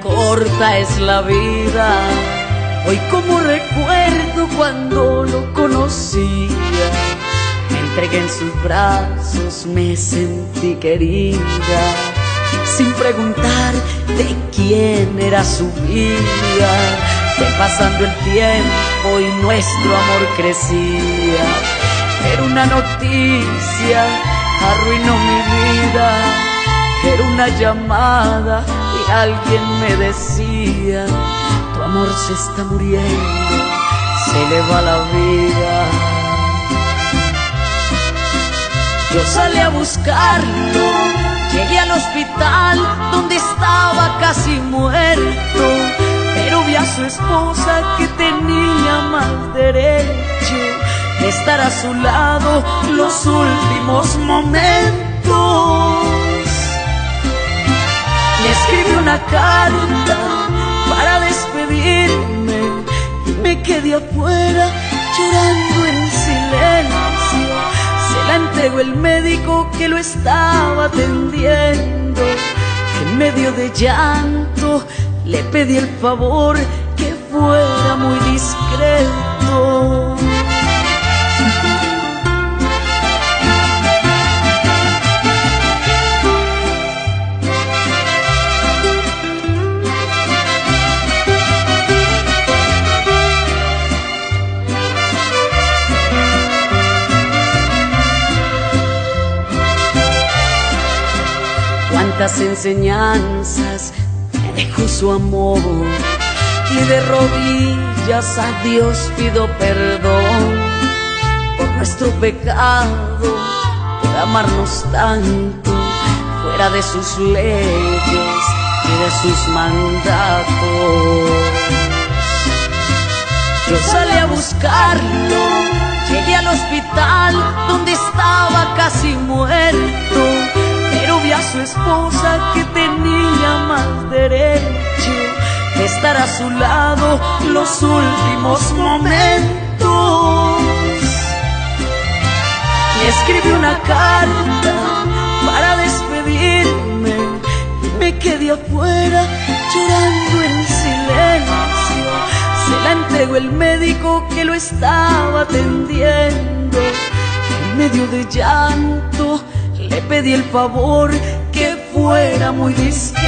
corta es la vida. Hoy como recuerdo cuando lo conocía, me entregué en sus brazos, me sentí querida, sin preguntar de quién era su vida. Fue pasando el tiempo y nuestro amor crecía, pero una noticia arruinó mi vida, era una llamada y alguien me decía tu amor se está muriendo, se le va la vida. Yo salí a buscarlo, llegué al hospital donde estaba casi muerto, pero vi a su esposa que tenía más derecho de estar a su lado los últimos momentos. Para despedirme me quedé afuera llorando en silencio. Se la entregó el médico que lo estaba atendiendo. En medio de llanto le pedí el favor que fuera muy discreto. Enseñanzas me dejó su amor y de rodillas a Dios pido perdón por nuestro pecado, por amarnos tanto fuera de sus leyes y de sus mandatos. Yo salí a buscarlo, llegué al hospital donde estaba su lado los últimos momentos. Le escribí una carta para despedirme y me quedé afuera llorando en silencio. Se la entregó el médico que lo estaba atendiendo en medio de llanto le pedí el favor que fuera muy discreto.